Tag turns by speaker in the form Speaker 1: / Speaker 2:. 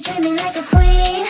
Speaker 1: treat me like a queen.